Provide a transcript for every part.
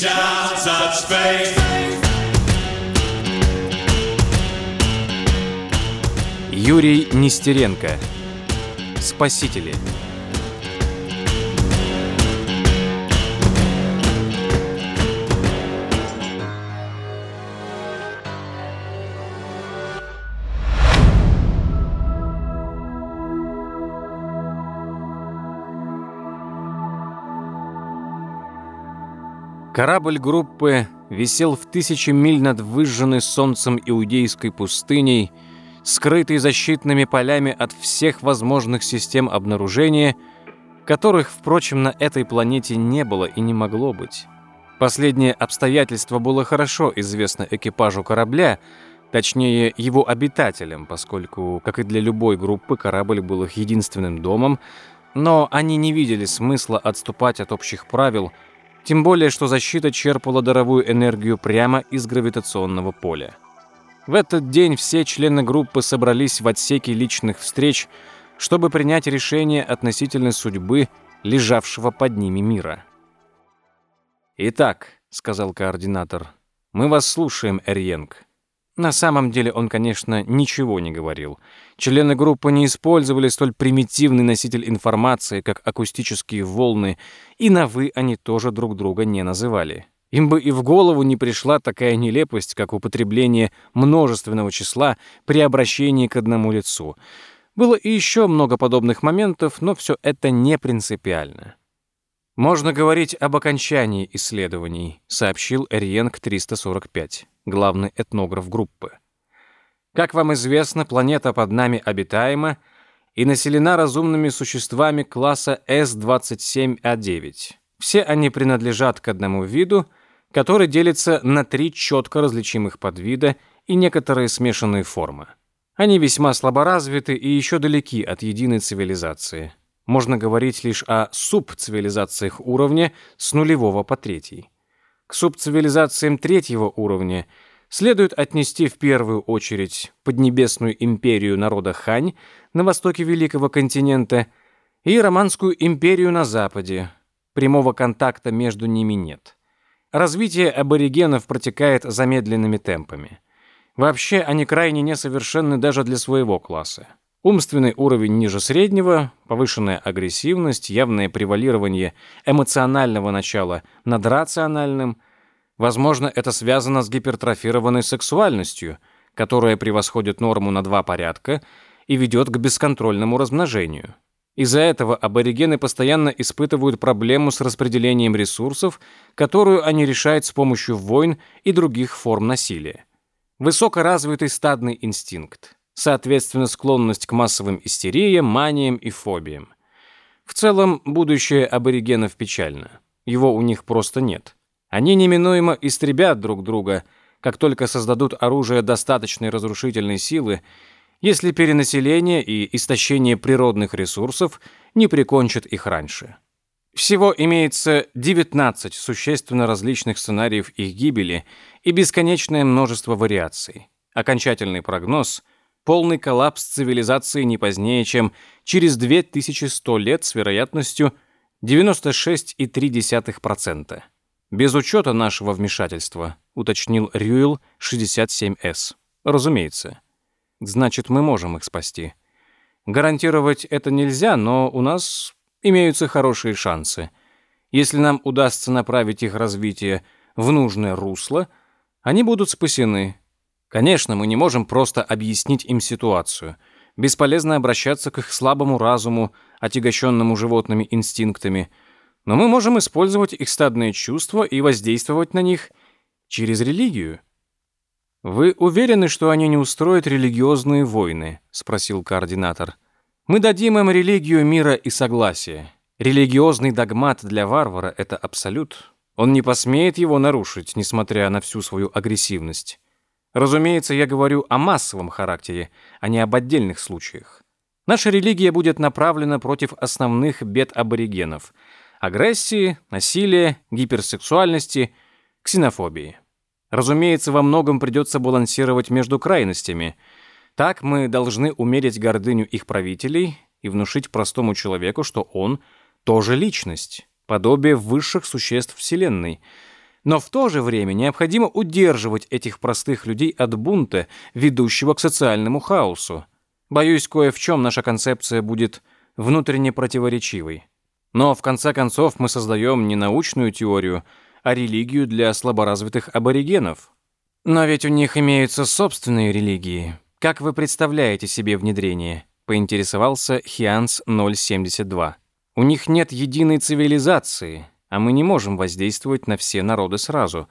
shouts at space. Юрий Нестеренко. Спасители. Корабль группы висел в тысячи миль над выжженной солнцем иудейской пустыней, скрытый защитными полями от всех возможных систем обнаружения, которых, впрочем, на этой планете не было и не могло быть. Последнее обстоятельство было хорошо известно экипажу корабля, точнее его обитателям, поскольку, как и для любой группы, корабль был их единственным домом, но они не видели смысла отступать от общих правил – тем более, что защита черпала даровую энергию прямо из гравитационного поля. В этот день все члены группы собрались в отсеке личных встреч, чтобы принять решение относительно судьбы лежавшего под ними мира. «Итак», — сказал координатор, — «мы вас слушаем, Эрьенг». На самом деле он, конечно, ничего не говорил. Члены группы не использовали столь примитивный носитель информации, как акустические волны, и на «вы» они тоже друг друга не называли. Им бы и в голову не пришла такая нелепость, как употребление множественного числа при обращении к одному лицу. Было и еще много подобных моментов, но все это не принципиально. «Можно говорить об окончании исследований», — сообщил Эриенг 345 главный этнограф группы. Как вам известно, планета под нами обитаема и населена разумными существами класса С-27А9. Все они принадлежат к одному виду, который делится на три четко различимых подвида и некоторые смешанные формы. Они весьма слаборазвиты и еще далеки от единой цивилизации. Можно говорить лишь о субцивилизациях уровня с нулевого по третий. К субцивилизациям третьего уровня следует отнести в первую очередь Поднебесную империю народа Хань на востоке Великого континента и Романскую империю на западе. Прямого контакта между ними нет. Развитие аборигенов протекает замедленными темпами. Вообще, они крайне несовершенны даже для своего класса. Умственный уровень ниже среднего, повышенная агрессивность, явное превалирование эмоционального начала над рациональным. Возможно, это связано с гипертрофированной сексуальностью, которая превосходит норму на два порядка и ведет к бесконтрольному размножению. Из-за этого аборигены постоянно испытывают проблему с распределением ресурсов, которую они решают с помощью войн и других форм насилия. Высокоразвитый стадный инстинкт соответственно, склонность к массовым истериям, маниям и фобиям. В целом, будущее аборигенов печально. Его у них просто нет. Они неминуемо истребят друг друга, как только создадут оружие достаточной разрушительной силы, если перенаселение и истощение природных ресурсов не прикончат их раньше. Всего имеется 19 существенно различных сценариев их гибели и бесконечное множество вариаций. Окончательный прогноз — полный коллапс цивилизации не позднее, чем через 2100 лет с вероятностью 96,3%. Без учета нашего вмешательства, уточнил Рюэл 67С. Разумеется. Значит, мы можем их спасти. Гарантировать это нельзя, но у нас имеются хорошие шансы. Если нам удастся направить их развитие в нужное русло, они будут спасены, Конечно, мы не можем просто объяснить им ситуацию. Бесполезно обращаться к их слабому разуму, отягощенному животными инстинктами. Но мы можем использовать их стадные чувства и воздействовать на них через религию. «Вы уверены, что они не устроят религиозные войны?» — спросил координатор. «Мы дадим им религию мира и согласия. Религиозный догмат для варвара — это абсолют. Он не посмеет его нарушить, несмотря на всю свою агрессивность. Разумеется, я говорю о массовом характере, а не об отдельных случаях. Наша религия будет направлена против основных бед аборигенов – агрессии, насилия, гиперсексуальности, ксенофобии. Разумеется, во многом придется балансировать между крайностями. Так мы должны умерить гордыню их правителей и внушить простому человеку, что он тоже личность, подобие высших существ Вселенной – Но в то же время необходимо удерживать этих простых людей от бунта, ведущего к социальному хаосу. Боюсь, кое в чем наша концепция будет внутренне противоречивой. Но в конце концов мы создаем не научную теорию, а религию для слаборазвитых аборигенов. Но ведь у них имеются собственные религии. Как вы представляете себе внедрение? Поинтересовался Хианс 072. У них нет единой цивилизации, а мы не можем воздействовать на все народы сразу.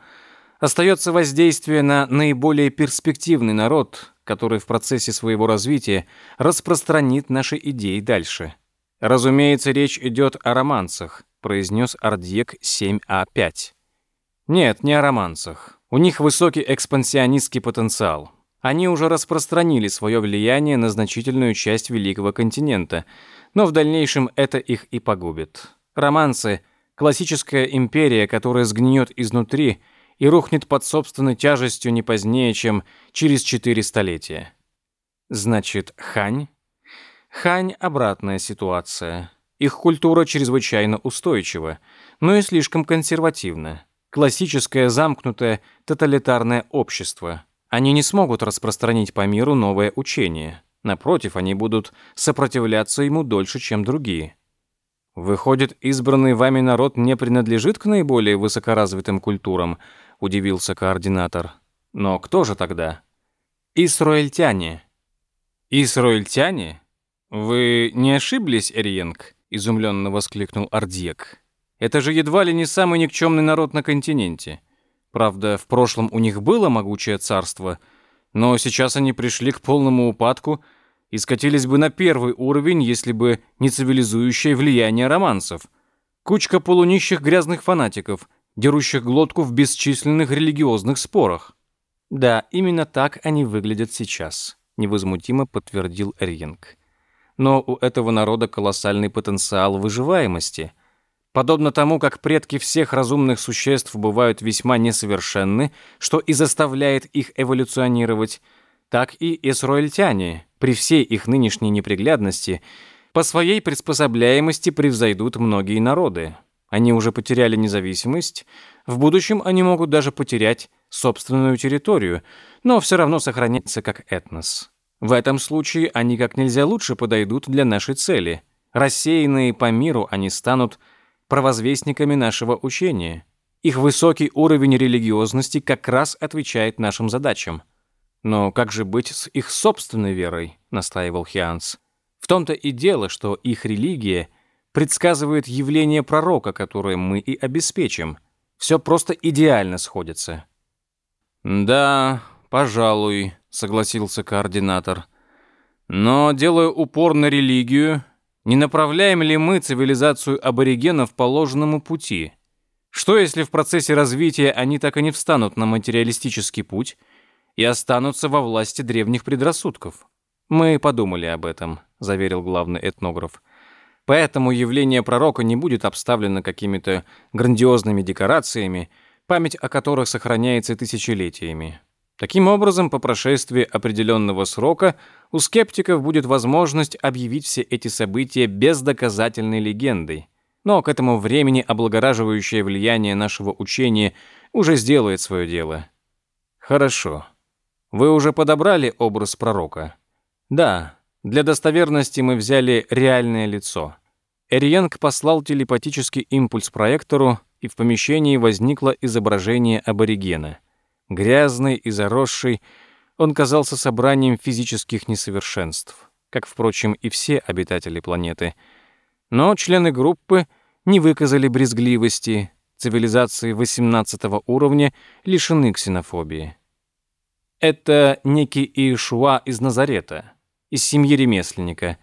Остается воздействие на наиболее перспективный народ, который в процессе своего развития распространит наши идеи дальше. Разумеется, речь идет о романцах, произнес Ардьек 7А5. Нет, не о романцах. У них высокий экспансионистский потенциал. Они уже распространили свое влияние на значительную часть великого континента, но в дальнейшем это их и погубит. Романцы — Классическая империя, которая сгниет изнутри и рухнет под собственной тяжестью не позднее, чем через четыре столетия. Значит, Хань? Хань – обратная ситуация. Их культура чрезвычайно устойчива, но и слишком консервативна. Классическое замкнутое тоталитарное общество. Они не смогут распространить по миру новое учение. Напротив, они будут сопротивляться ему дольше, чем другие. «Выходит, избранный вами народ не принадлежит к наиболее высокоразвитым культурам?» – удивился координатор. «Но кто же тогда?» «Исраильтяне». «Исраильтяне? Вы не ошиблись, Эриенг?» – изумленно воскликнул Ардьек. «Это же едва ли не самый никчемный народ на континенте. Правда, в прошлом у них было могучее царство, но сейчас они пришли к полному упадку – и скатились бы на первый уровень, если бы не цивилизующее влияние романсов. Кучка полунищих грязных фанатиков, дерущих глотку в бесчисленных религиозных спорах. Да, именно так они выглядят сейчас, невозмутимо подтвердил Ринг. Но у этого народа колоссальный потенциал выживаемости. Подобно тому, как предки всех разумных существ бывают весьма несовершенны, что и заставляет их эволюционировать, так и эсруэльтяне, при всей их нынешней неприглядности, по своей приспособляемости превзойдут многие народы. Они уже потеряли независимость, в будущем они могут даже потерять собственную территорию, но все равно сохранятся как этнос. В этом случае они как нельзя лучше подойдут для нашей цели. Рассеянные по миру они станут провозвестниками нашего учения. Их высокий уровень религиозности как раз отвечает нашим задачам – «Но как же быть с их собственной верой?» — настаивал Хианс. «В том-то и дело, что их религия предсказывает явление пророка, которое мы и обеспечим. Все просто идеально сходится». «Да, пожалуй», — согласился координатор. «Но, делая упор на религию, не направляем ли мы цивилизацию аборигенов по ложному пути? Что, если в процессе развития они так и не встанут на материалистический путь?» И останутся во власти древних предрассудков. Мы подумали об этом, заверил главный этнограф. Поэтому явление пророка не будет обставлено какими-то грандиозными декорациями, память о которых сохраняется тысячелетиями. Таким образом, по прошествии определенного срока у скептиков будет возможность объявить все эти события бездоказательной легендой. Но к этому времени облагораживающее влияние нашего учения уже сделает свое дело. Хорошо. Вы уже подобрали образ пророка? Да, для достоверности мы взяли реальное лицо. Эриенг послал телепатический импульс проектору, и в помещении возникло изображение аборигена. Грязный и заросший, он казался собранием физических несовершенств, как, впрочем, и все обитатели планеты. Но члены группы не выказали брезгливости, цивилизации 18 уровня лишены ксенофобии. Это некий Иешуа из Назарета, из семьи ремесленника.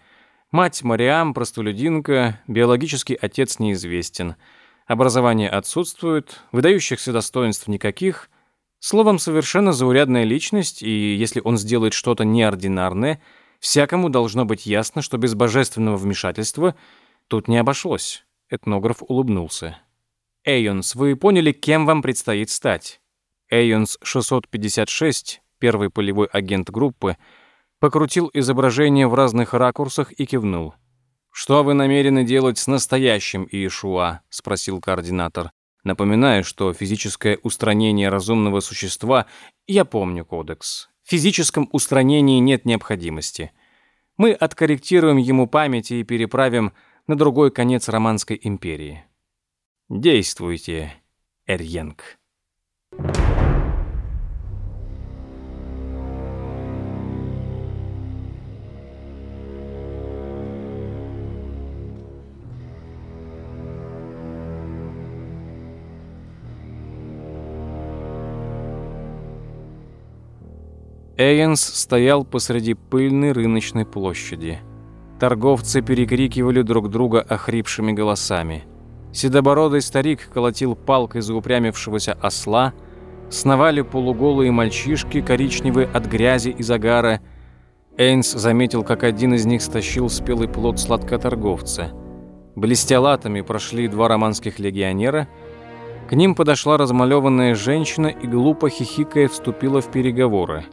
Мать Мариам, простолюдинка, биологический отец неизвестен. Образование отсутствует, выдающихся достоинств никаких. Словом, совершенно заурядная личность, и если он сделает что-то неординарное, всякому должно быть ясно, что без божественного вмешательства тут не обошлось. Этнограф улыбнулся. «Эйонс, вы поняли, кем вам предстоит стать?» Эйонс 656 первый полевой агент группы, покрутил изображение в разных ракурсах и кивнул. «Что вы намерены делать с настоящим Иешуа?» — спросил координатор. Напоминаю, что физическое устранение разумного существа, я помню кодекс. В физическом устранении нет необходимости. Мы откорректируем ему память и переправим на другой конец Романской империи. Действуйте, Эрьенг. Эйенс стоял посреди пыльной рыночной площади. Торговцы перекрикивали друг друга охрипшими голосами. Седобородый старик колотил палкой заупрямившегося осла, сновали полуголые мальчишки, коричневые от грязи и загара. Эйнс заметил, как один из них стащил спелый плод сладкоторговца. Блестя латами прошли два романских легионера. К ним подошла размалеванная женщина и, глупо хихикая, вступила в переговоры.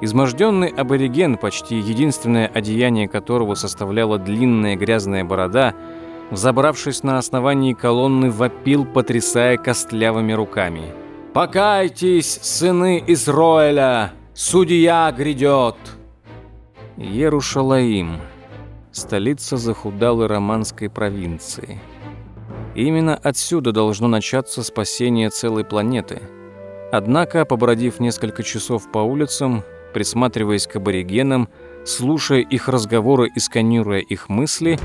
Изможденный абориген, почти единственное одеяние которого составляла длинная грязная борода, взобравшись на основании колонны, вопил, потрясая костлявыми руками. «Покайтесь, сыны Израиля! Судья грядет!» Ерушалаим, столица захудалой романской провинции. Именно отсюда должно начаться спасение целой планеты. Однако, побродив несколько часов по улицам, присматриваясь к аборигенам, слушая их разговоры и сканируя их мысли,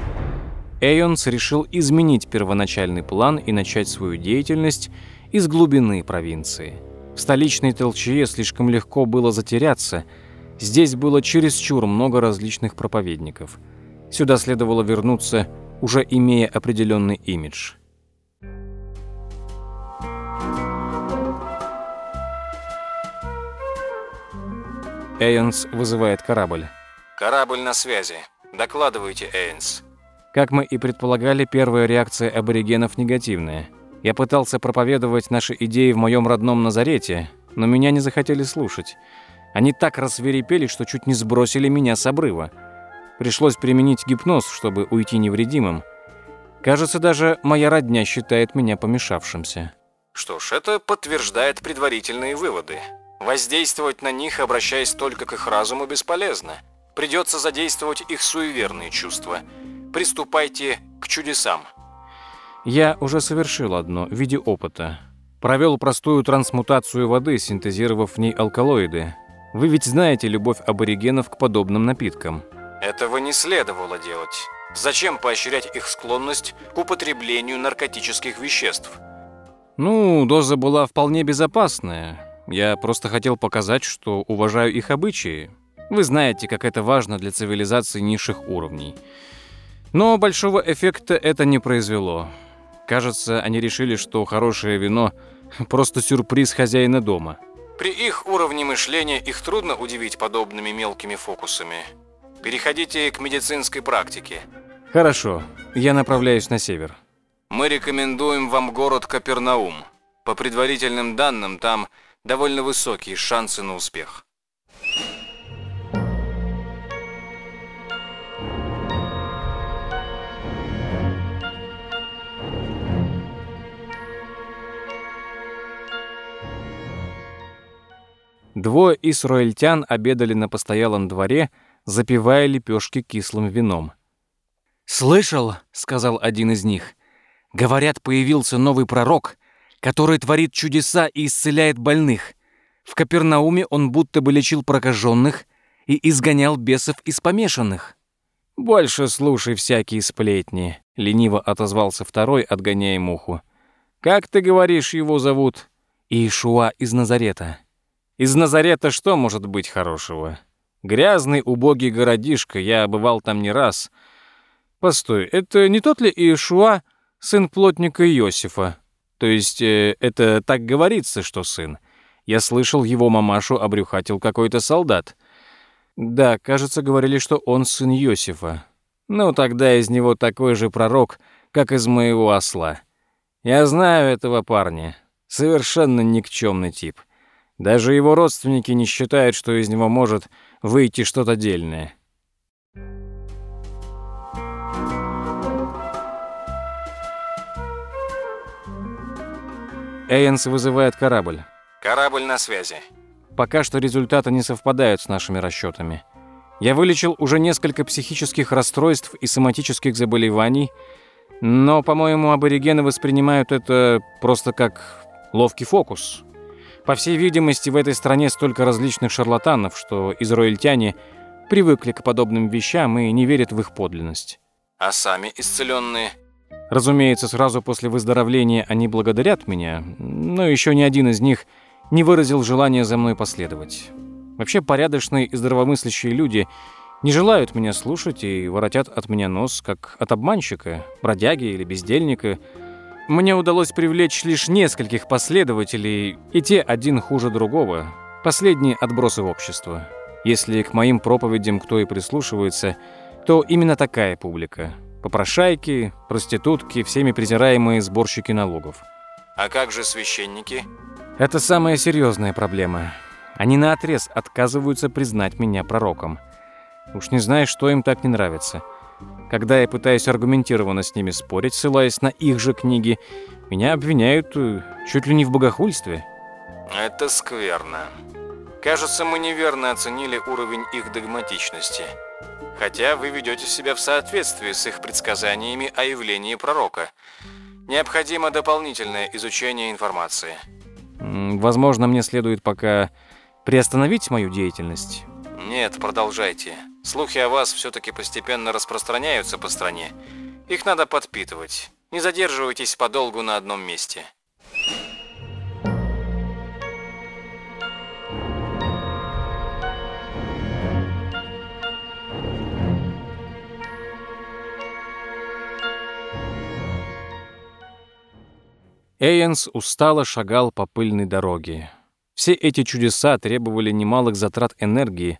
Эйонс решил изменить первоначальный план и начать свою деятельность из глубины провинции. В столичной толчее слишком легко было затеряться, здесь было чересчур много различных проповедников. Сюда следовало вернуться, уже имея определенный имидж. Эйнс вызывает корабль. «Корабль на связи. Докладывайте, Эйнс». Как мы и предполагали, первая реакция аборигенов негативная. Я пытался проповедовать наши идеи в моем родном Назарете, но меня не захотели слушать. Они так рассверепели, что чуть не сбросили меня с обрыва. Пришлось применить гипноз, чтобы уйти невредимым. Кажется, даже моя родня считает меня помешавшимся. Что ж, это подтверждает предварительные выводы. Воздействовать на них, обращаясь только к их разуму, бесполезно. Придется задействовать их суеверные чувства. Приступайте к чудесам. Я уже совершил одно в виде опыта. Провел простую трансмутацию воды, синтезировав в ней алкалоиды. Вы ведь знаете любовь аборигенов к подобным напиткам. Этого не следовало делать. Зачем поощрять их склонность к употреблению наркотических веществ? Ну, доза была вполне безопасная. Я просто хотел показать, что уважаю их обычаи. Вы знаете, как это важно для цивилизации низших уровней. Но большого эффекта это не произвело. Кажется, они решили, что хорошее вино – просто сюрприз хозяина дома. При их уровне мышления их трудно удивить подобными мелкими фокусами. Переходите к медицинской практике. Хорошо, я направляюсь на север. Мы рекомендуем вам город Капернаум. По предварительным данным, там – довольно высокие шансы на успех. Двое исруэльтян обедали на постоялом дворе, запивая лепешки кислым вином. «Слышал», — сказал один из них, — «говорят, появился новый пророк, который творит чудеса и исцеляет больных. В Капернауме он будто бы лечил прокаженных и изгонял бесов из помешанных. «Больше слушай всякие сплетни», — лениво отозвался второй, отгоняя муху. «Как ты говоришь, его зовут?» «Иешуа из Назарета». «Из Назарета что может быть хорошего?» «Грязный, убогий городишко, я бывал там не раз». «Постой, это не тот ли Иешуа, сын плотника Иосифа?» То есть э, это так говорится, что сын. Я слышал, его мамашу обрюхатил какой-то солдат. Да, кажется, говорили, что он сын Иосифа. Ну, тогда из него такой же пророк, как из моего осла. Я знаю этого парня. Совершенно никчемный тип. Даже его родственники не считают, что из него может выйти что-то дельное. Эйнс вызывает корабль. Корабль на связи. Пока что результаты не совпадают с нашими расчетами. Я вылечил уже несколько психических расстройств и соматических заболеваний, но, по-моему, аборигены воспринимают это просто как ловкий фокус. По всей видимости, в этой стране столько различных шарлатанов, что израильтяне привыкли к подобным вещам и не верят в их подлинность. А сами исцеленные? Разумеется, сразу после выздоровления они благодарят меня, но еще ни один из них не выразил желания за мной последовать. Вообще порядочные и здравомыслящие люди не желают меня слушать и воротят от меня нос, как от обманщика, бродяги или бездельника. Мне удалось привлечь лишь нескольких последователей, и те один хуже другого. Последние отбросы общества. Если к моим проповедям кто и прислушивается, то именно такая публика. Попрошайки, проститутки, всеми презираемые сборщики налогов. А как же священники? Это самая серьезная проблема. Они наотрез отказываются признать меня пророком. Уж не знаю, что им так не нравится. Когда я пытаюсь аргументированно с ними спорить, ссылаясь на их же книги, меня обвиняют э, чуть ли не в богохульстве. Это скверно. Кажется, мы неверно оценили уровень их догматичности. Хотя вы ведете себя в соответствии с их предсказаниями о явлении пророка. Необходимо дополнительное изучение информации. Возможно, мне следует пока приостановить мою деятельность. Нет, продолжайте. Слухи о вас все-таки постепенно распространяются по стране. Их надо подпитывать. Не задерживайтесь подолгу на одном месте. Эйенс устало шагал по пыльной дороге. Все эти чудеса требовали немалых затрат энергии,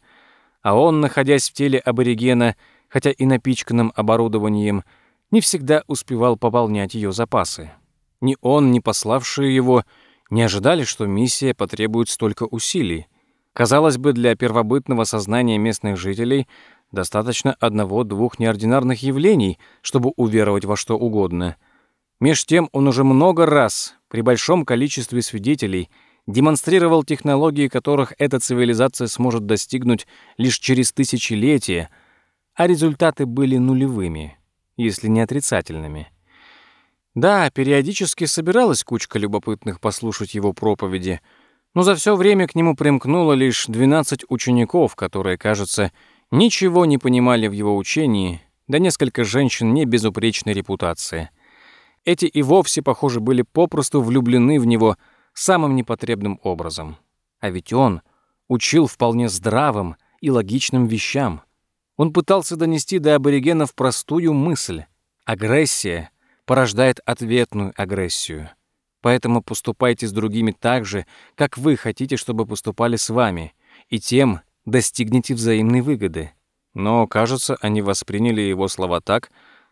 а он, находясь в теле аборигена, хотя и напичканным оборудованием, не всегда успевал пополнять ее запасы. Ни он, ни пославшие его не ожидали, что миссия потребует столько усилий. Казалось бы, для первобытного сознания местных жителей достаточно одного-двух неординарных явлений, чтобы уверовать во что угодно — Меж тем он уже много раз, при большом количестве свидетелей, демонстрировал технологии, которых эта цивилизация сможет достигнуть лишь через тысячелетия, а результаты были нулевыми, если не отрицательными. Да, периодически собиралась кучка любопытных послушать его проповеди, но за все время к нему примкнуло лишь 12 учеников, которые, кажется, ничего не понимали в его учении, да несколько женщин не безупречной репутации — эти и вовсе, похоже, были попросту влюблены в него самым непотребным образом. А ведь он учил вполне здравым и логичным вещам. Он пытался донести до аборигенов простую мысль. Агрессия порождает ответную агрессию. Поэтому поступайте с другими так же, как вы хотите, чтобы поступали с вами, и тем достигнете взаимной выгоды. Но, кажется, они восприняли его слова так,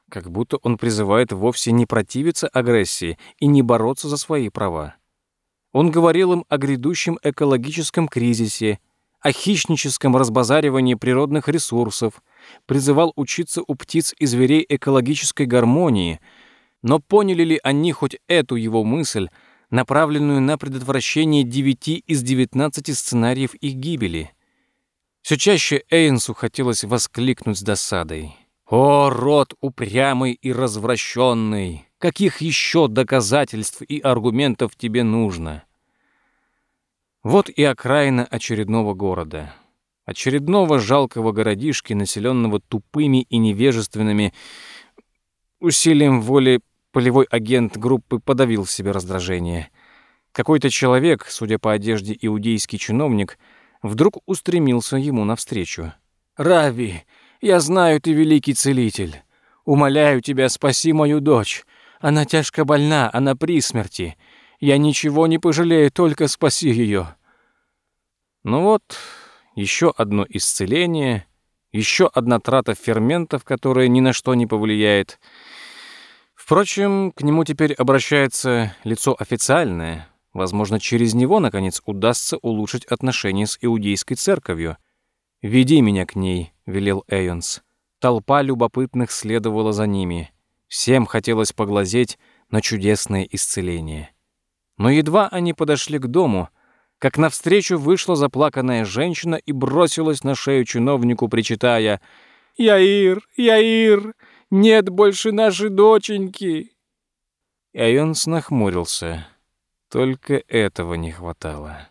как будто он призывает вовсе не противиться агрессии и не бороться за свои права. Он говорил им о грядущем экологическом кризисе, о хищническом разбазаривании природных ресурсов, призывал учиться у птиц и зверей экологической гармонии, но поняли ли они хоть эту его мысль, направленную на предотвращение девяти из девятнадцати сценариев их гибели? Все чаще Эйнсу хотелось воскликнуть с досадой. О, род упрямый и развращенный! Каких еще доказательств и аргументов тебе нужно? Вот и окраина очередного города. Очередного жалкого городишки, населенного тупыми и невежественными. Усилием воли полевой агент группы подавил в себе раздражение. Какой-то человек, судя по одежде иудейский чиновник, вдруг устремился ему навстречу. «Рави, я знаю, ты великий целитель. Умоляю тебя, спаси мою дочь. Она тяжко больна, она при смерти. Я ничего не пожалею, только спаси ее. Ну вот, еще одно исцеление, еще одна трата ферментов, которая ни на что не повлияет. Впрочем, к нему теперь обращается лицо официальное. Возможно, через него, наконец, удастся улучшить отношения с иудейской церковью. «Веди меня к ней», — велел Эйонс. Толпа любопытных следовала за ними. Всем хотелось поглазеть на чудесное исцеление. Но едва они подошли к дому, как навстречу вышла заплаканная женщина и бросилась на шею чиновнику, причитая «Яир, Яир, нет больше нашей доченьки!» И Айонс нахмурился. Только этого не хватало.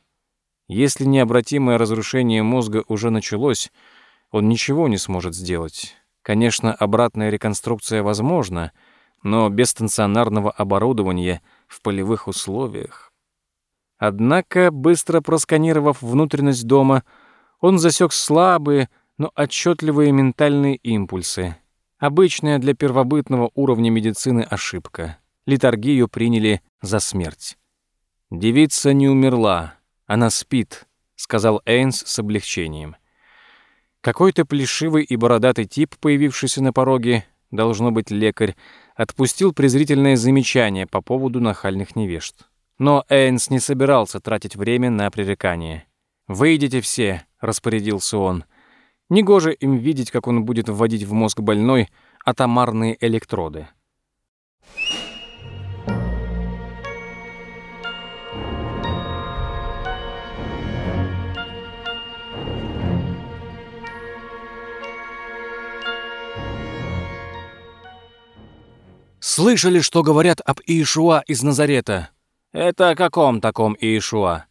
Если необратимое разрушение мозга уже началось, он ничего не сможет сделать. Конечно, обратная реконструкция возможна, но без стационарного оборудования в полевых условиях. Однако, быстро просканировав внутренность дома, он засек слабые, но отчетливые ментальные импульсы. Обычная для первобытного уровня медицины ошибка. Литургию приняли за смерть. Девица не умерла, она спит, сказал Эйнс с облегчением. Какой-то плешивый и бородатый тип, появившийся на пороге, должно быть лекарь, отпустил презрительное замечание по поводу нахальных невежд. Но Эйнс не собирался тратить время на пререкание. «Выйдите все», — распорядился он. Негоже им видеть, как он будет вводить в мозг больной атомарные электроды. Слышали, что говорят об Иешуа из Назарета? Это о каком таком Иешуа?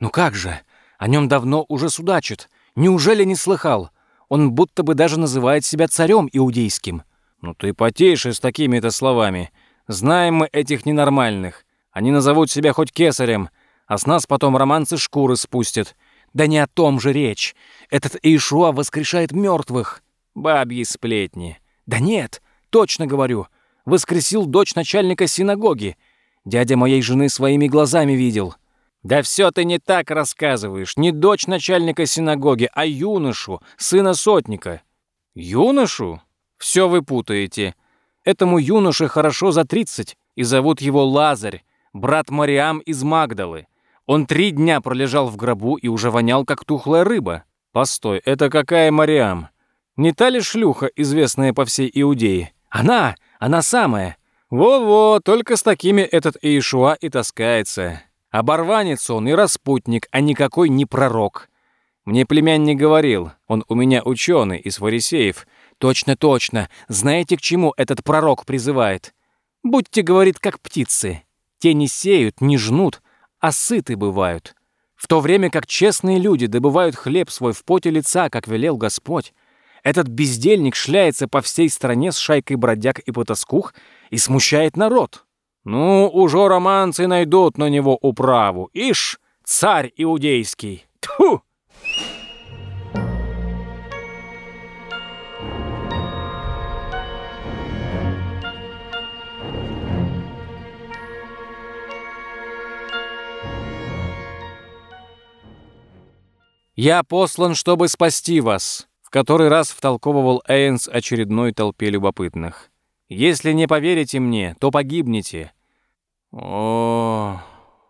Ну как же? О нем давно уже судачат. Неужели не слыхал? Он будто бы даже называет себя царем иудейским. Ну ты потише с такими-то словами. Знаем мы этих ненормальных. Они назовут себя хоть кесарем, а с нас потом романцы шкуры спустят. Да не о том же речь. Этот Иешуа воскрешает мертвых. Бабьи сплетни. Да нет, точно говорю воскресил дочь начальника синагоги. Дядя моей жены своими глазами видел. Да все ты не так рассказываешь. Не дочь начальника синагоги, а юношу, сына сотника. Юношу? Все вы путаете. Этому юноше хорошо за тридцать, и зовут его Лазарь, брат Мариам из Магдалы. Он три дня пролежал в гробу и уже вонял, как тухлая рыба. Постой, это какая Мариам? Не та ли шлюха, известная по всей Иудее? Она! Она самая. Во-во, только с такими этот Иешуа и таскается. Оборванец он и распутник, а никакой не пророк. Мне племянник говорил, он у меня ученый из фарисеев. Точно, точно. Знаете, к чему этот пророк призывает? Будьте, говорит, как птицы. Те не сеют, не жнут, а сыты бывают. В то время как честные люди добывают хлеб свой в поте лица, как велел Господь, этот бездельник шляется по всей стране с шайкой бродяг и потаскух и смущает народ. Ну, уже романцы найдут на него управу. Ишь, царь иудейский. Тьфу! «Я послан, чтобы спасти вас», который раз втолковывал Эйнс очередной толпе любопытных. «Если не поверите мне, то погибнете». О,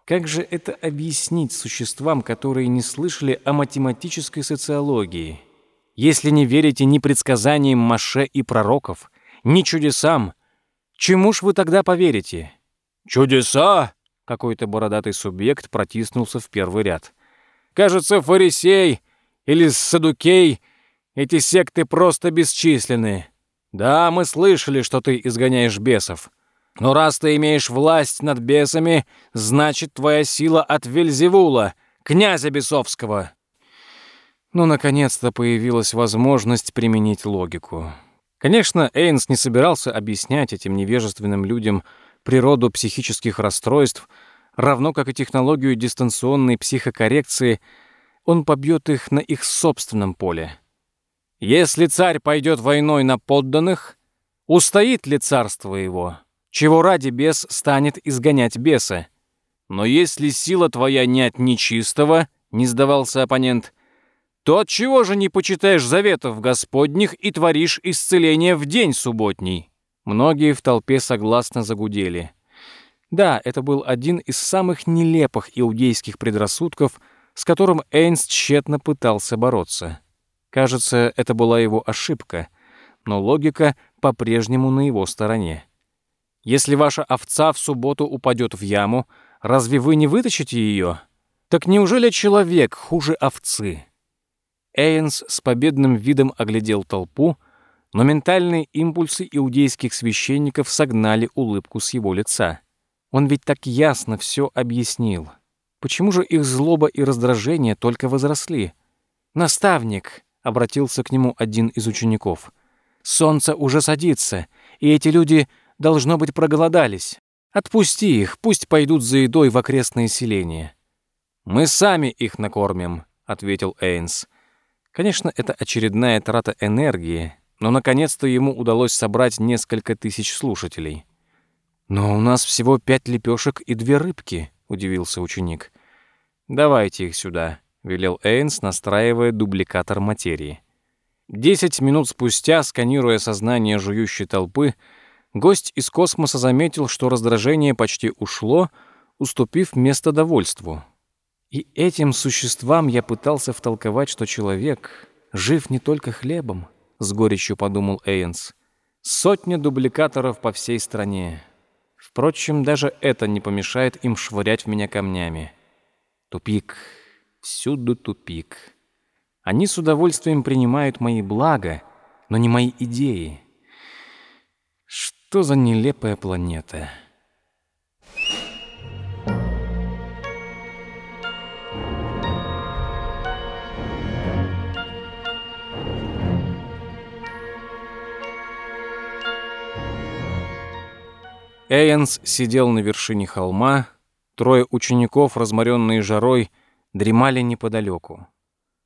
как же это объяснить существам, которые не слышали о математической социологии? Если не верите ни предсказаниям Маше и пророков, ни чудесам, чему ж вы тогда поверите? «Чудеса?» — какой-то бородатый субъект протиснулся в первый ряд. «Кажется, фарисей или садукей — эти секты просто бесчисленны. Да, мы слышали, что ты изгоняешь бесов. Но раз ты имеешь власть над бесами, значит, твоя сила от Вельзевула, князя бесовского». Ну, наконец-то появилась возможность применить логику. Конечно, Эйнс не собирался объяснять этим невежественным людям природу психических расстройств, равно как и технологию дистанционной психокоррекции, он побьет их на их собственном поле. Если царь пойдет войной на подданных, устоит ли царство его? Чего ради бес станет изгонять беса? Но если сила твоя не от нечистого, не сдавался оппонент, то от чего же не почитаешь заветов Господних и творишь исцеление в день субботний? Многие в толпе согласно загудели. Да, это был один из самых нелепых иудейских предрассудков, с которым Эйнс тщетно пытался бороться. Кажется, это была его ошибка, но логика по-прежнему на его стороне. Если ваша овца в субботу упадет в яму, Разве вы не вытащите ее? Так неужели человек хуже овцы? Эйнс с победным видом оглядел толпу, но ментальные импульсы иудейских священников согнали улыбку с его лица. Он ведь так ясно все объяснил. Почему же их злоба и раздражение только возросли? «Наставник», — обратился к нему один из учеников, — «солнце уже садится, и эти люди, должно быть, проголодались. Отпусти их, пусть пойдут за едой в окрестные селения». «Мы сами их накормим», — ответил Эйнс. Конечно, это очередная трата энергии, но наконец-то ему удалось собрать несколько тысяч слушателей. «Но у нас всего пять лепешек и две рыбки», — удивился ученик. «Давайте их сюда», — велел Эйнс, настраивая дубликатор материи. Десять минут спустя, сканируя сознание жующей толпы, гость из космоса заметил, что раздражение почти ушло, уступив место довольству. И этим существам я пытался втолковать, что человек жив не только хлебом, — с горечью подумал Эйнс. Сотня дубликаторов по всей стране. Впрочем, даже это не помешает им швырять в меня камнями. Тупик. Всюду тупик. Они с удовольствием принимают мои блага, но не мои идеи. Что за нелепая планета? Эйенс сидел на вершине холма, трое учеников, разморенные жарой, дремали неподалеку.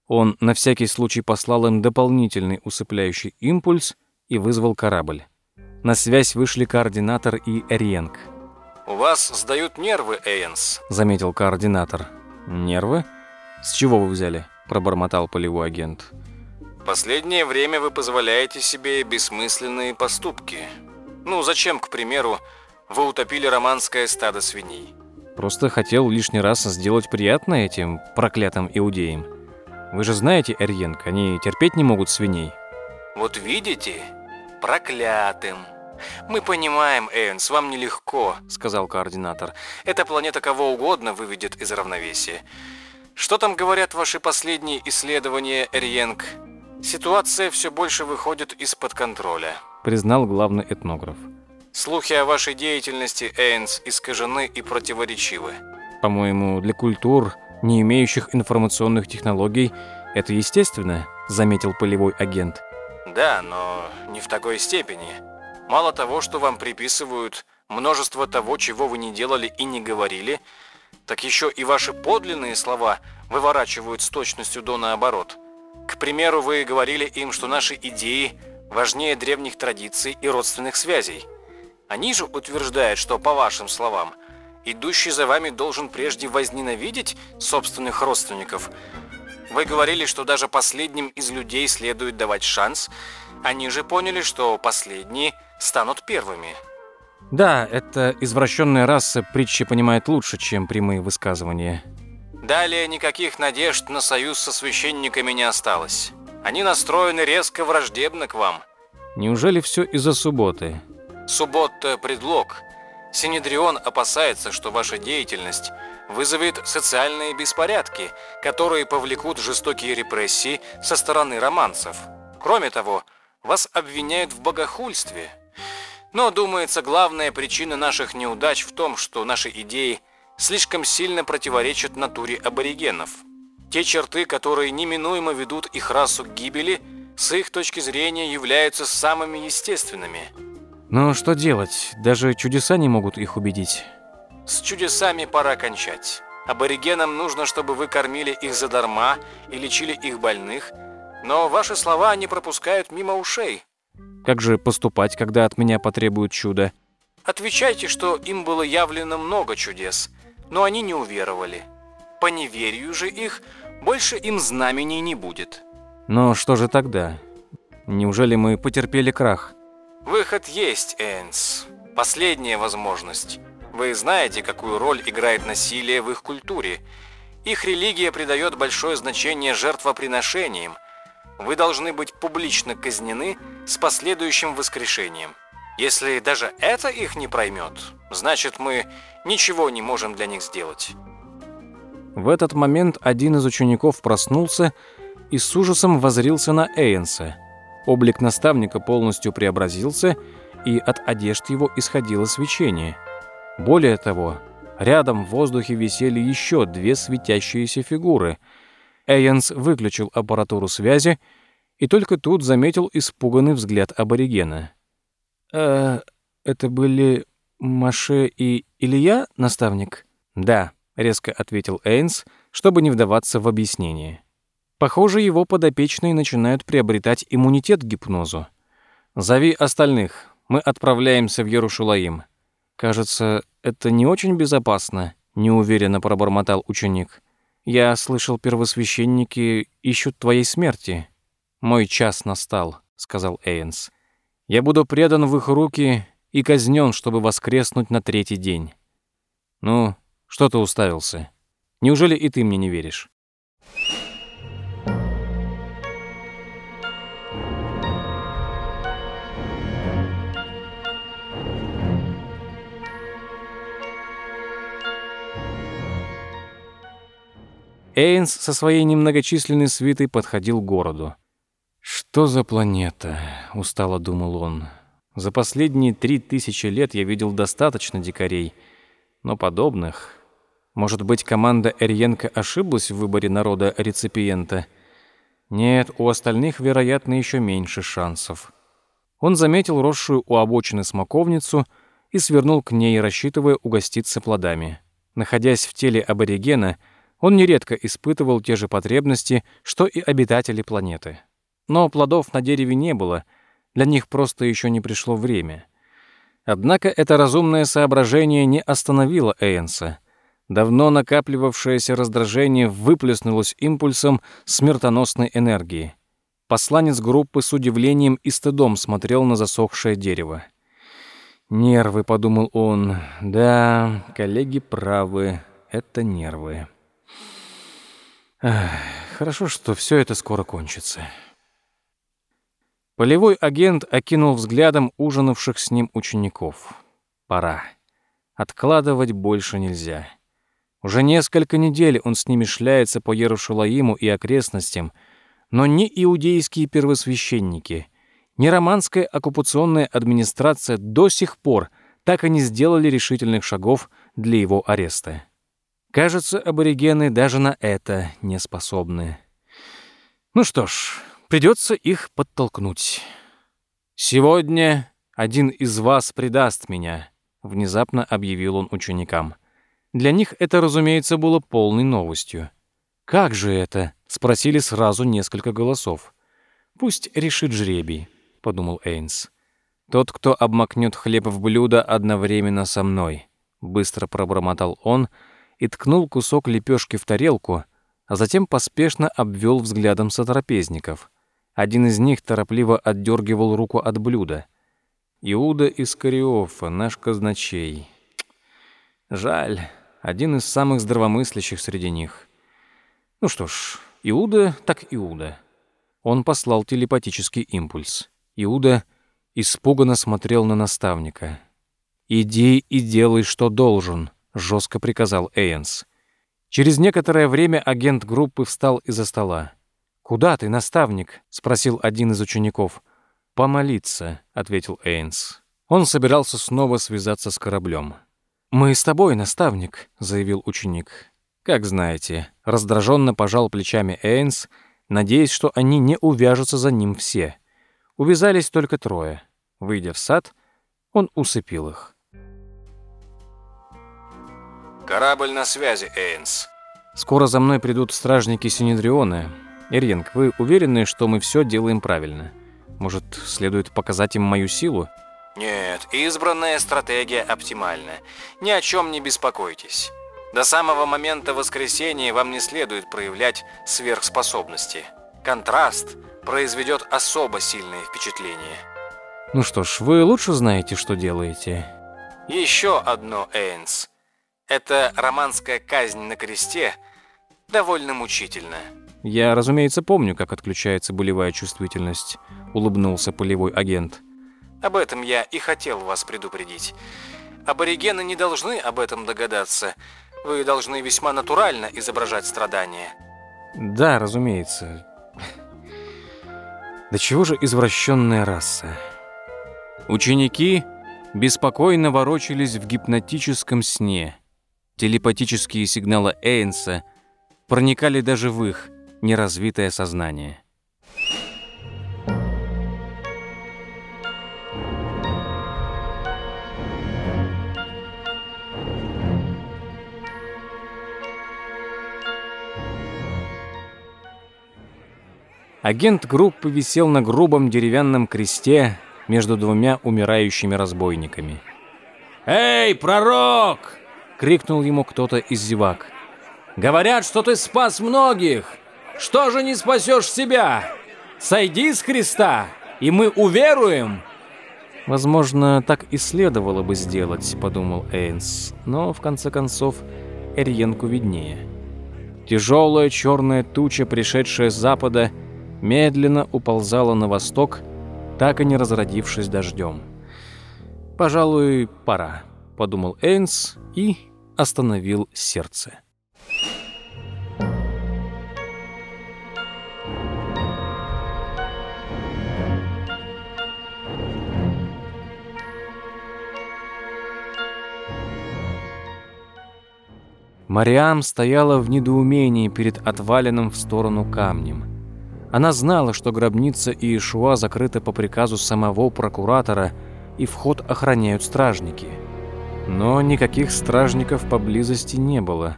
Он на всякий случай послал им дополнительный усыпляющий импульс и вызвал корабль. На связь вышли координатор и Эриенг. «У вас сдают нервы, Эйенс», — заметил координатор. «Нервы? С чего вы взяли?» — пробормотал полевой агент. «Последнее время вы позволяете себе бессмысленные поступки. Ну, зачем, к примеру, вы утопили романское стадо свиней?» Просто хотел лишний раз сделать приятно этим проклятым иудеям. Вы же знаете, Эрьенк, они терпеть не могут свиней. Вот видите? Проклятым. Мы понимаем, Эйнс, вам нелегко, сказал координатор. Эта планета кого угодно выведет из равновесия. Что там говорят ваши последние исследования, Эрьенк? Ситуация все больше выходит из-под контроля, признал главный этнограф. Слухи о вашей деятельности, Эйнс, искажены и противоречивы. По-моему, для культур, не имеющих информационных технологий, это естественно, заметил полевой агент. Да, но не в такой степени. Мало того, что вам приписывают множество того, чего вы не делали и не говорили, так еще и ваши подлинные слова выворачивают с точностью до наоборот. К примеру, вы говорили им, что наши идеи важнее древних традиций и родственных связей – они же утверждают, что, по вашим словам, идущий за вами должен прежде возненавидеть собственных родственников. Вы говорили, что даже последним из людей следует давать шанс. Они же поняли, что последние станут первыми. Да, это извращенная раса притчи понимает лучше, чем прямые высказывания. Далее никаких надежд на союз со священниками не осталось. Они настроены резко враждебно к вам. Неужели все из-за субботы? Суббота – предлог. Синедрион опасается, что ваша деятельность вызовет социальные беспорядки, которые повлекут жестокие репрессии со стороны романцев. Кроме того, вас обвиняют в богохульстве. Но, думается, главная причина наших неудач в том, что наши идеи слишком сильно противоречат натуре аборигенов. Те черты, которые неминуемо ведут их расу к гибели, с их точки зрения являются самыми естественными – но что делать? Даже чудеса не могут их убедить. С чудесами пора кончать. Аборигенам нужно, чтобы вы кормили их задарма и лечили их больных, но ваши слова не пропускают мимо ушей. Как же поступать, когда от меня потребуют чудо? Отвечайте, что им было явлено много чудес, но они не уверовали. По неверию же их больше им знамений не будет. Но что же тогда? Неужели мы потерпели крах? Выход есть, Энс. Последняя возможность. Вы знаете, какую роль играет насилие в их культуре. Их религия придает большое значение жертвоприношениям. Вы должны быть публично казнены с последующим воскрешением. Если даже это их не проймет, Значит, мы ничего не можем для них сделать. В этот момент один из учеников проснулся и с ужасом возрился на Эйнса. Облик наставника полностью преобразился, и от одежд его исходило свечение. Более того, рядом в воздухе висели еще две светящиеся фигуры. Эйнс выключил аппаратуру связи и только тут заметил испуганный взгляд аборигена. «Э, это были Маше и Илья, наставник?» «Да», — резко ответил Эйнс, чтобы не вдаваться в объяснение. Похоже, его подопечные начинают приобретать иммунитет к гипнозу. «Зови остальных. Мы отправляемся в Ярушалаим». «Кажется, это не очень безопасно», — неуверенно пробормотал ученик. «Я слышал, первосвященники ищут твоей смерти». «Мой час настал», — сказал Эйнс. «Я буду предан в их руки и казнен, чтобы воскреснуть на третий день». «Ну, что ты уставился? Неужели и ты мне не веришь?» Эйнс со своей немногочисленной свитой подходил к городу. «Что за планета?» — устало думал он. «За последние три тысячи лет я видел достаточно дикарей, но подобных... Может быть, команда Эрьенко ошиблась в выборе народа реципиента? Нет, у остальных, вероятно, еще меньше шансов». Он заметил росшую у обочины смоковницу и свернул к ней, рассчитывая угоститься плодами. Находясь в теле аборигена, он нередко испытывал те же потребности, что и обитатели планеты. Но плодов на дереве не было, для них просто еще не пришло время. Однако это разумное соображение не остановило Эйнса. Давно накапливавшееся раздражение выплеснулось импульсом смертоносной энергии. Посланец группы с удивлением и стыдом смотрел на засохшее дерево. «Нервы», — подумал он. «Да, коллеги правы, это нервы». Хорошо, что все это скоро кончится. Полевой агент окинул взглядом ужинавших с ним учеников. Пора. Откладывать больше нельзя. Уже несколько недель он с ними шляется по Ярушалаиму и окрестностям, но ни иудейские первосвященники, ни романская оккупационная администрация до сих пор так и не сделали решительных шагов для его ареста. Кажется, аборигены даже на это не способны. Ну что ж, Придется их подтолкнуть. «Сегодня один из вас предаст меня», — внезапно объявил он ученикам. Для них это, разумеется, было полной новостью. «Как же это?» — спросили сразу несколько голосов. «Пусть решит жребий», — подумал Эйнс. «Тот, кто обмакнет хлеб в блюдо одновременно со мной», — быстро пробормотал он и ткнул кусок лепешки в тарелку, а затем поспешно обвел взглядом сотрапезников — один из них торопливо отдергивал руку от блюда. Иуда Искариофа, наш казначей. Жаль, один из самых здравомыслящих среди них. Ну что ж, Иуда так Иуда. Он послал телепатический импульс. Иуда испуганно смотрел на наставника. «Иди и делай, что должен», — жестко приказал Эйнс. Через некоторое время агент группы встал из-за стола. «Куда ты, наставник?» — спросил один из учеников. «Помолиться», — ответил Эйнс. Он собирался снова связаться с кораблем. «Мы с тобой, наставник», — заявил ученик. «Как знаете», — раздраженно пожал плечами Эйнс, надеясь, что они не увяжутся за ним все. Увязались только трое. Выйдя в сад, он усыпил их. «Корабль на связи, Эйнс». «Скоро за мной придут стражники Синедриона. Иринг, вы уверены, что мы все делаем правильно? Может, следует показать им мою силу? Нет, избранная стратегия оптимальна. Ни о чем не беспокойтесь. До самого момента воскресения вам не следует проявлять сверхспособности. Контраст произведет особо сильное впечатление. Ну что ж, вы лучше знаете, что делаете. Еще одно, Эйнс. Это романская казнь на кресте довольно мучительна. «Я, разумеется, помню, как отключается болевая чувствительность», — улыбнулся полевой агент. «Об этом я и хотел вас предупредить. Аборигены не должны об этом догадаться. Вы должны весьма натурально изображать страдания. Да, разумеется. Да чего же извращенная раса? Ученики беспокойно ворочались в гипнотическом сне. Телепатические сигналы Эйнса проникали даже в их неразвитое сознание. Агент группы висел на грубом деревянном кресте между двумя умирающими разбойниками. «Эй, пророк!» — крикнул ему кто-то из зевак. «Говорят, что ты спас многих! Что же не спасешь себя? Сойди с креста, и мы уверуем!» «Возможно, так и следовало бы сделать», — подумал Эйнс, но, в конце концов, Эрьенку виднее. Тяжелая черная туча, пришедшая с запада, — медленно уползала на восток, так и не разродившись дождем. «Пожалуй, пора», — подумал Эйнс и остановил сердце. Мариам стояла в недоумении перед отваленным в сторону камнем. Она знала, что гробница Иешуа закрыта по приказу самого прокуратора и вход охраняют стражники. Но никаких стражников поблизости не было.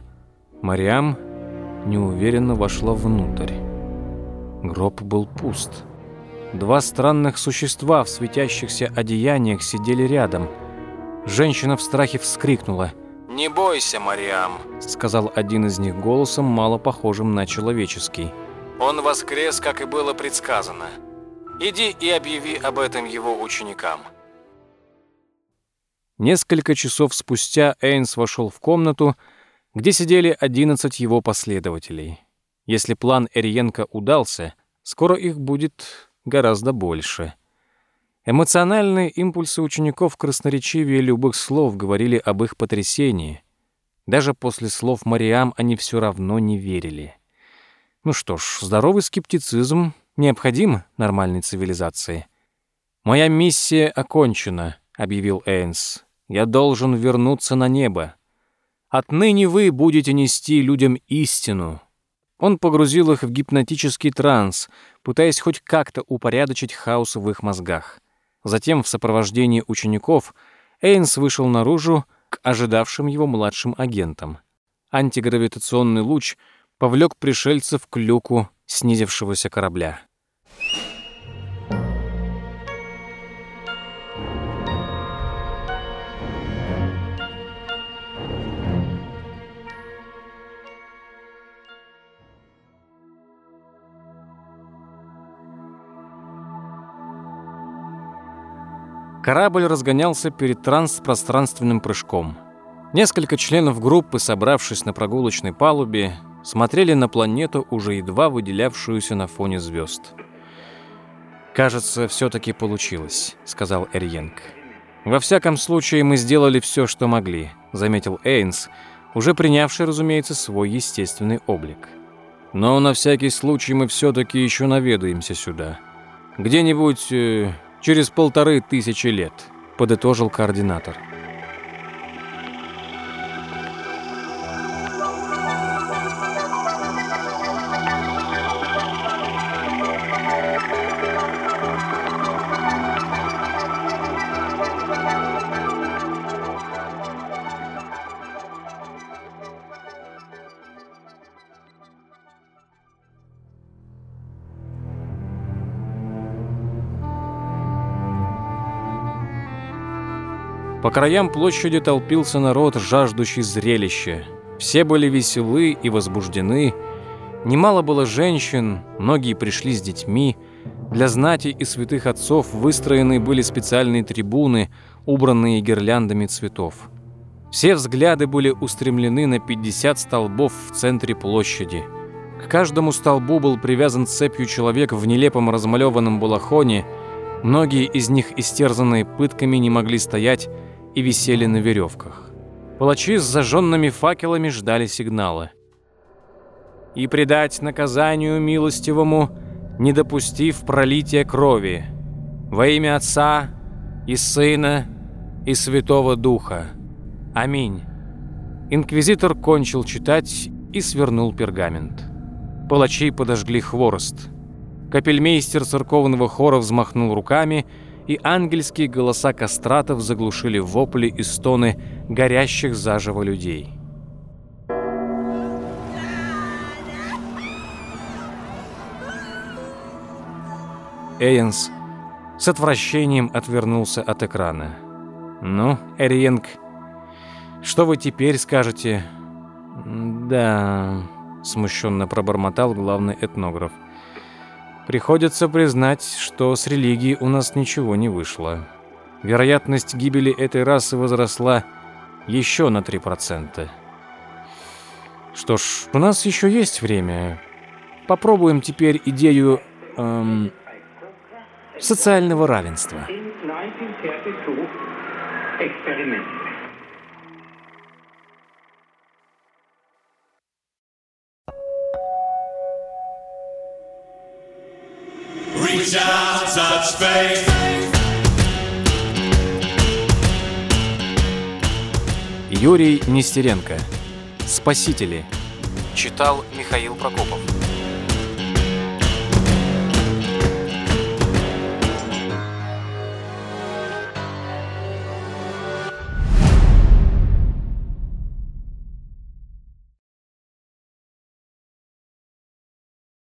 Мариам неуверенно вошла внутрь. Гроб был пуст. Два странных существа в светящихся одеяниях сидели рядом. Женщина в страхе вскрикнула. «Не бойся, Мариам», — сказал один из них голосом, мало похожим на человеческий. Он воскрес, как и было предсказано. Иди и объяви об этом его ученикам». Несколько часов спустя Эйнс вошел в комнату, где сидели 11 его последователей. Если план Эриенко удался, скоро их будет гораздо больше. Эмоциональные импульсы учеников красноречивее любых слов говорили об их потрясении. Даже после слов Мариам они все равно не верили. Ну что ж, здоровый скептицизм необходим нормальной цивилизации. «Моя миссия окончена», — объявил Эйнс. «Я должен вернуться на небо. Отныне вы будете нести людям истину». Он погрузил их в гипнотический транс, пытаясь хоть как-то упорядочить хаос в их мозгах. Затем в сопровождении учеников Эйнс вышел наружу к ожидавшим его младшим агентам. Антигравитационный луч — повлек пришельцев к люку снизившегося корабля. Корабль разгонялся перед транспространственным прыжком. Несколько членов группы, собравшись на прогулочной палубе, смотрели на планету, уже едва выделявшуюся на фоне звезд. «Кажется, все-таки получилось», — сказал Эрьенг. «Во всяком случае, мы сделали все, что могли», — заметил Эйнс, уже принявший, разумеется, свой естественный облик. «Но на всякий случай мы все-таки еще наведаемся сюда. Где-нибудь э, через полторы тысячи лет», — подытожил координатор. По краям площади толпился народ, жаждущий зрелища. Все были веселы и возбуждены. Немало было женщин, многие пришли с детьми. Для знати и святых отцов выстроены были специальные трибуны, убранные гирляндами цветов. Все взгляды были устремлены на 50 столбов в центре площади. К каждому столбу был привязан цепью человек в нелепом размалеванном балахоне. Многие из них, истерзанные пытками, не могли стоять и висели на веревках. Палачи с зажженными факелами ждали сигнала. «И предать наказанию милостивому, не допустив пролития крови, во имя Отца и Сына и Святого Духа. Аминь». Инквизитор кончил читать и свернул пергамент. Палачи подожгли хворост. Капельмейстер церковного хора взмахнул руками, и ангельские голоса кастратов заглушили вопли и стоны горящих заживо людей. Эйнс с отвращением отвернулся от экрана. «Ну, Эриенг, что вы теперь скажете?» «Да...» — смущенно пробормотал главный этнограф. «Приходится признать, что с религией у нас ничего не вышло. Вероятность гибели этой расы возросла еще на 3%. Что ж, у нас еще есть время. Попробуем теперь идею эм, социального равенства». Out, touch faith. Юрий Нестеренко. Спасители. Читал Михаил Прокопов.